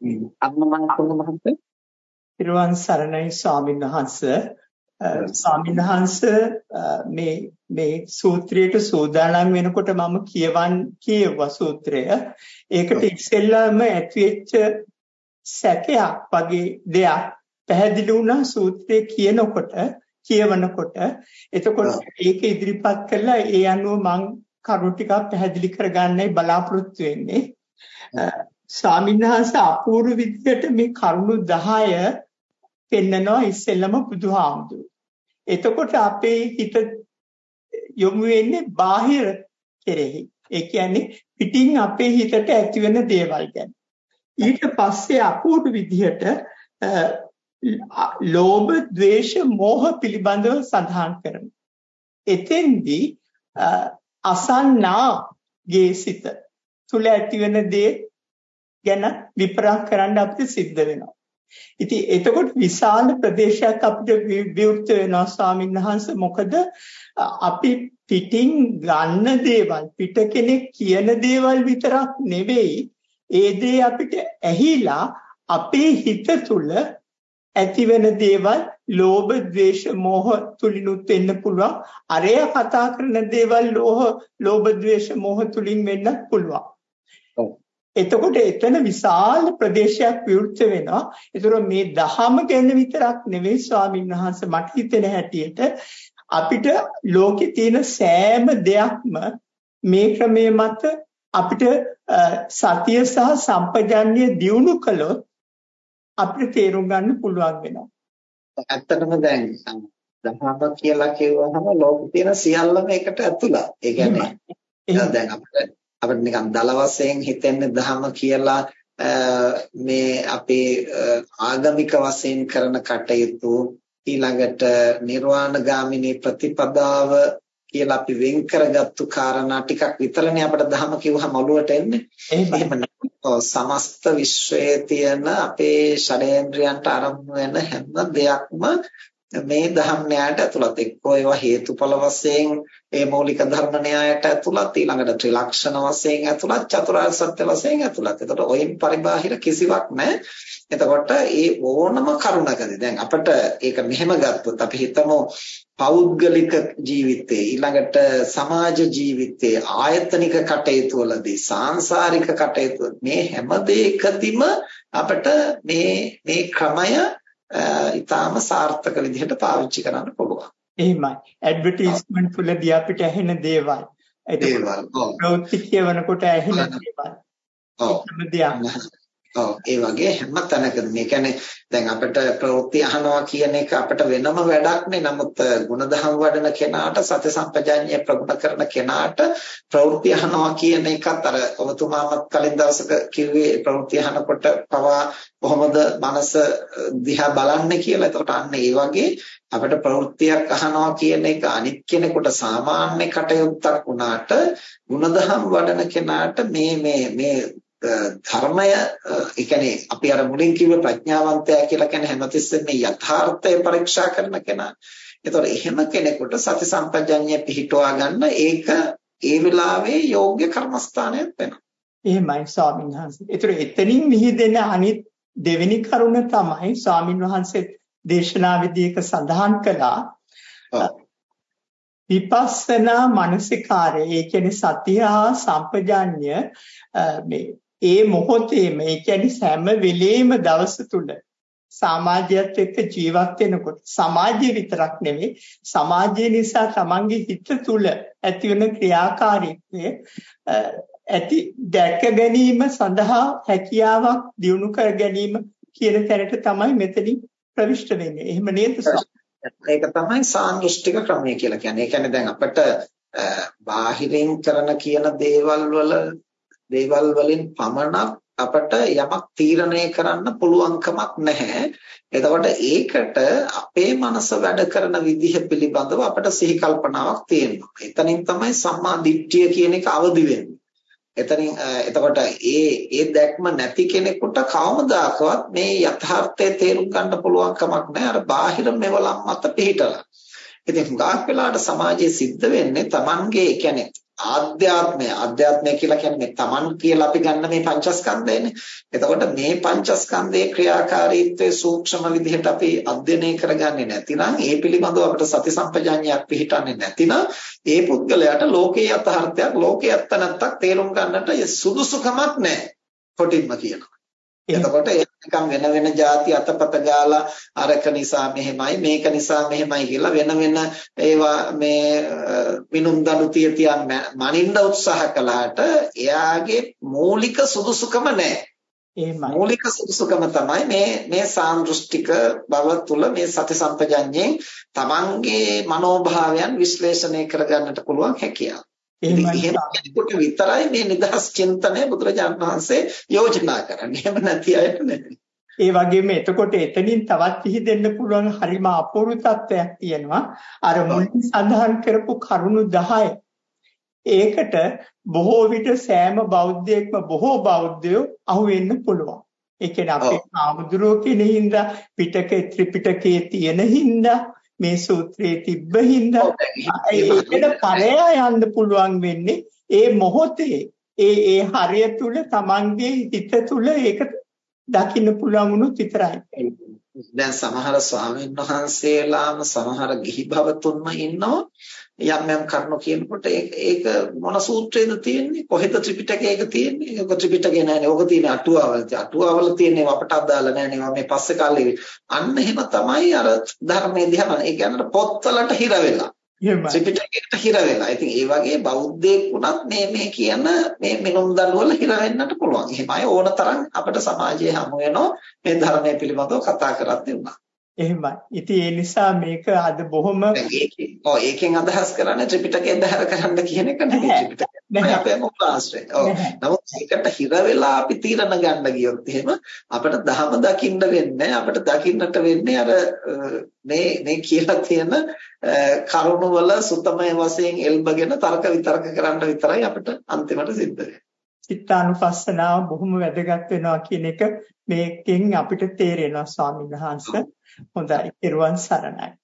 අම්මා මහත්මයා පිරුවන් සරණයි ස්වාමීන් වහන්සේ. ස්වාමීන් වහන්සේ මේ මේ සූත්‍රයට සූදානම් වෙනකොට මම කියවන් කියව සූත්‍රය. ඒකට ඉස්සෙල්ලාම ඇතිවෙච්ච සැකයක් වගේ දෙයක් පැහැදිලි වුණා සූත්‍රය කියනකොට කියවනකොට. එතකොට ඒක ඉදිරිපත් කළා. ඒ අනුව මම කරුණු ටිකක් පැහැදිලි කරගන්නයි බලාපොරොත්තු වෙන්නේ ස්වාමීන් අපූර්ව විදිහට මේ කරුණු 10 පෙන්නනවා ඉස්සෙල්ලම බුදුහාමුදුරු. එතකොට අපේ හිත යොමු වෙන්නේ බාහිර කෙරෙහි. ඒ කියන්නේ පිටින් අපේ හිතට ඇතිවෙන දේවල් ගැන. ඊට පස්සේ අපූර්ව විදිහට ලෝභ, ද්වේෂ, මෝහ පිළිබඳව සඳහන් කරනවා. එතෙන්දී අසන්නාගේ සිත තුල ඇතිවෙන දේ ගැන විපරක් කරන්න අපිට සිද්ධ වෙනවා. ඉතින් එතකොට විශාල ප්‍රදේශයක් අපිට විවෘත වෙනවා ස්වාමීන් වහන්සේ. මොකද අපි පිටින් ගන්න දේවල් පිට කෙනෙක් කියන දේවල් විතරක් නෙවෙයි. ඒ දේ අපිට ඇහිලා අපේ හිත තුල ඇතිවෙන දේවල් ලෝභ ද්වේෂ මෝහ තුලිනුත් වෙන්න පුළුවන්. අරය කතා කරන දේවල් ලෝහ ලෝභ ද්වේෂ මෝහ තුලින් වෙන්නත් පුළුවන්. එතකොට එතන විශාල ප්‍රදේශයක් විවෘත වෙනවා. ඒතර මේ දහම ගැන විතරක් නෙවෙයි ස්වාමීන් වහන්සේ මට හිතෙන හැටියට අපිට ලෝකේ තියෙන සෑම දෙයක්ම මේ ක්‍රමයේ මත අපිට සතිය සහ සම්පජන්‍ය දියුණු කළොත් අපිට තේරුම් ගන්න පුළුවන් වෙනවා. ඇත්තටම දැන් දහම කියලා කියවහම ලෝකේ තියෙන සියල්ලම එකට ඇතුළත්. ඒ කියන්නේ දැන් අපිට අපිට නිකන් දල වශයෙන් හිතෙන්නේ දහම කියලා මේ අපේ ආගමික වශයෙන් කරන කටයුතු ඊළඟට නිර්වාණගාමිනී ප්‍රතිපදාව කියලා අපි වෙන් කරගත්තු කාරණා ටිකක් විතරනේ අපිට දහම කිව්වහම ඔළුවට එන්නේ. එහෙම සමස්ත විශ්වයේ තියෙන අපේ ෂඩේන්ද්‍රයන්ට ආරම්භ වෙන හැම දෙයක්ම මේ ධම් න්‍යායට ඇතුළත් එක්කෝ ඒවා හේතුඵල වශයෙන් ඒ මৌলিক ධර්ම න්‍යායට ඇතුළත් ඊළඟට ත්‍රිලක්ෂණ වශයෙන් ඇතුළත් චතුරාර්ය සත්‍ය වශයෙන් ඇතුළත්. එතකොට ඔයින් පරිබාහිර කිසිවක් නැහැ. එතකොට ඒ ඕනම කරුණකදී දැන් අපිට ඒක මෙහෙම ගත්තොත් අපි හිතමු පෞද්ගලික ජීවිතේ ඊළඟට සමාජ ජීවිතේ ආයතනික කටයුතු වලදී සාංශාරික කටයුතු මේ හැම දෙයකදීම අපිට මේ මේ ක්‍රමය ඊටාම සාර්ථක විදිහට පාවිච්චි කරන්න පුළුවන්. එහෙමයි. ඇඩ්වර්ටයිස්මන්ට් වලදී අපිට ඇහෙන දේවල්. දේවල්. ප්‍රවෘත්ති කියවනකොට ඇහෙන දේවල්. ඔව්. ඔව් ඒ වගේ හැම තැනකම මේ කියන්නේ දැන් අපිට ප්‍රවෘත්ති අහනවා කියන එක අපිට වෙනම වැඩක් නේ නමුත් ಗುಣධම් වඩන කෙනාට සති සම්පජාඤ්ඤය ප්‍රගුණ කරන කෙනාට ප්‍රවෘත්ති අහනවා කියන එකත් අර ඔබතුමාමත් කලින් දවසක කිව්වේ ප්‍රවෘත්ති අහනකොට පවා කොහොමද මනස දිහා බලන්නේ කියලා. එතකොට අන්න ඒ වගේ අපිට ප්‍රවෘත්තියක් අහනවා කියන එක අනිත් කෙනෙකුට සාමාන්‍ය කටයුත්තක් වුණාට ಗುಣධම් වඩන කෙනාට මේ මේ මේ ධර්මය ඒ කියන්නේ අපි අර මුලින් කිව්ව ප්‍රඥාවන්තයා කියලා කියන්නේ හැමතිස්සෙම මේ යථාර්ථය පරීක්ෂා කරන කෙනා. ඒතකොට එහෙම කෙනෙකුට සති සම්පජඤ්ඤය පිහිටුවා ගන්න ඒක ඒ වෙලාවේ යෝග්‍ය කර්මස්ථානයක් වෙනවා. එහෙමයි ස්වාමීන් වහන්සේ. ඒතර එතනින් මිහිදෙන අනිත් දෙවෙනි කරුණ තමයි ස්වාමීන් වහන්සේ දේශනාවේදී එක සඳහන් කළා. විපස්සනා මානසිකාරය ඒ කියන්නේ සතිය සම්පජාඤ්ඤ මේ ඒ මොහොතේම ඒ කියන්නේ හැම වෙලේම දවස තුල සමාජයත් එක්ක ජීවත් වෙනකොට සමාජය විතරක් නෙවෙයි සමාජය නිසා තමන්ගේ හිත තුල ඇතිවන ක්‍රියාකාරීත්වය ඇති දැක ගැනීම සඳහා හැකියාවක් දියුණු කර ගැනීම කියන තැනට තමයි මෙතනින් ප්‍රවිෂ්ඨ වෙන්නේ. එහෙම නේද? ඒක තමයි සාන්දෘෂ්ටික ක්‍රමය කියලා කියන්නේ. ඒ කියන්නේ දැන් අපිට බාහිරින් කරන කියන දේවල් වල දේවල් වලින් පමණක් අපට යමක් තීරණය කරන්න පුළුවන්කමක් නැහැ. එතකොට ඒකට අපේ මනස වැඩ කරන විදිහ පිළිබඳව අපට සිහි කල්පනාවක් තියෙනවා. එතනින් තමයි සම්මා දිට්ඨිය කියන එක අවදි වෙන්නේ. එතනින් එතකොට ඒ ඒ දැක්ම නැති කෙනෙකුට කවමදාකවත් මේ යථාර්ථය තේරුම් ගන්න පුළුවන් කමක් නැහැ. අර බාහිර මෙවලම් මත පිහිටලා. ඉතින් හුඟක් වෙලාවට සමාජයේ සිද්ධ වෙන්නේ Tamange කියන්නේ ආධ්‍යාත්මය ආධ්‍යාත්මය කියලා කියන්නේ තමන් කියලා අපි ගන්න මේ පංචස්කන්ධයනේ. එතකොට මේ පංචස්කන්ධයේ ක්‍රියාකාරීත්වයේ සූක්ෂම විදිහට අපි අධ්‍යයනය කරගන්නේ නැතිනම් ඒ පිළිබඳව අපිට සති සම්පජාඤ්ඤයක් පිළිටන්නේ නැතිනම් ඒ පුද්ගලයාට ලෝකයේ යථාර්ථයක් ලෝකයේ ඇත්ත නැත්තක් තේරුම් ගන්නට සුදුසුකමක් නැහැ. කොටින්ම කියනවා. එතකොට ඒ නිකන් වෙන වෙන જાති අතපත ගාලා අරක නිසා මෙහෙමයි මේක නිසා මෙහෙමයි කියලා වෙන වෙන ඒවා මේ මිනුම් දණු තිය තියන් මනින්න උත්සාහ කළාට එයාගේ මූලික සුදුසුකම නැහැ. ඒ මූලික සුදුසුකම තමයි මේ මේ සාන්දෘෂ්ටික බව තුළ මේ සති සම්පජඤ්ඤයෙන් තමන්ගේ මනෝභාවයන් විශ්ලේෂණය කරගන්නට පුළුවන් හැකියාව. එහෙම කෙනෙකුට විතරයි මේ නිදහස් චින්තනය බුදුරජාණන් වහන්සේ යෝජනා කරන්නේ. එහෙම නැති අයට නෙමෙයි. ඒ වගේම එතකොට එතනින් තවත් පිළිදෙන්න පුළුවන් හරිම අපූර්ව තත්වයක් තියෙනවා. අර මුලින් සඳහන් කරපු කරුණු 10. ඒකට බොහෝ විට සෑම බෞද්ධයෙක්ම බොහෝ බෞද්ධයෝ අහු වෙන්න පුළුවන්. ඒ කියන්නේ අපේ ආමුදුරෝ කියන හින්දා පිටකේ ත්‍රිපිටකයේ තියෙන හින්දා මේ සූත්‍රයේ තිබ්බ හින්දා ඒකට පරයා යන්න පුළුවන් වෙන්නේ ඒ මොහොතේ. ඒ ඒ හරිය තුල Tamange හිත තුල ඒක දකින්න පුළුවන් වුණොත් විතරයි. දැන් සමහර ස්වාමීන් වහන්සේලාම සමහර ගිහි භවතුන්ම ඉන්නවා යම් යම් කරුණු කියනකොට ඒක මොන සූත්‍රයේද තියෙන්නේ? කොහෙද ත්‍රිපිටකයක තියෙන්නේ? ඒක ත්‍රිපිටකේ නෑනේ ඕක තියෙන්නේ අටුවාවල. අටුවාවල තියෙන්නේ අපට අදාළ නෑනේ මේ පස්සේ කාලේ අන්න එහෙම තමයි අර ධර්මයේ දිහා ඒ කියන්නේ පොත්වලට හිර වෙලා. ත්‍රිපිටකයට හිර වෙලා. ඉතින් ඒ වගේ බෞද්ධයෙක් වුණත් මේ මේ කියන මේ මිනුම් දඬුවල හිර වෙන්නට පුළුවන්. එහෙමයි ඕනතරම් අපිට සමාජයේ හමු වෙනවා. මේ ධර්මයේ පිළිබඳව කතා කරද්දී උනා. එහෙමයි. ඉතින් ඒ නිසා මේක අද බොහොම ඔව් ඒකෙන් අදහස් කරන්නේ ත්‍රිපිටකයෙන් බහැර කරන්න කියන එක නෙවෙයි. ත්‍රිපිටකය අපේ මුල් ආශ්‍රය. ඔව්. නමුත් ඒකට හිර වෙලා අපි තීරණ ගන්න ගියොත් එහෙම අපිට දහම දකින්න වෙන්නේ අපිට දකින්නට වෙන්නේ අර මේ මේ කියලා තියෙන කරුණ වල සුතමය වශයෙන් එල්බගෙන තර්ක විතර්ක කරන්න විතරයි අපිට අන්තිමට සිද්ධ වෙන්නේ. චිත්තානුපස්සනාව බොහොම වැදගත් වෙනවා කියන එක මේකෙන් අපිට තේරෙනවා ස්වාමීන් වහන්සේ. හොඳයි. ඊර්වන් සරණයි.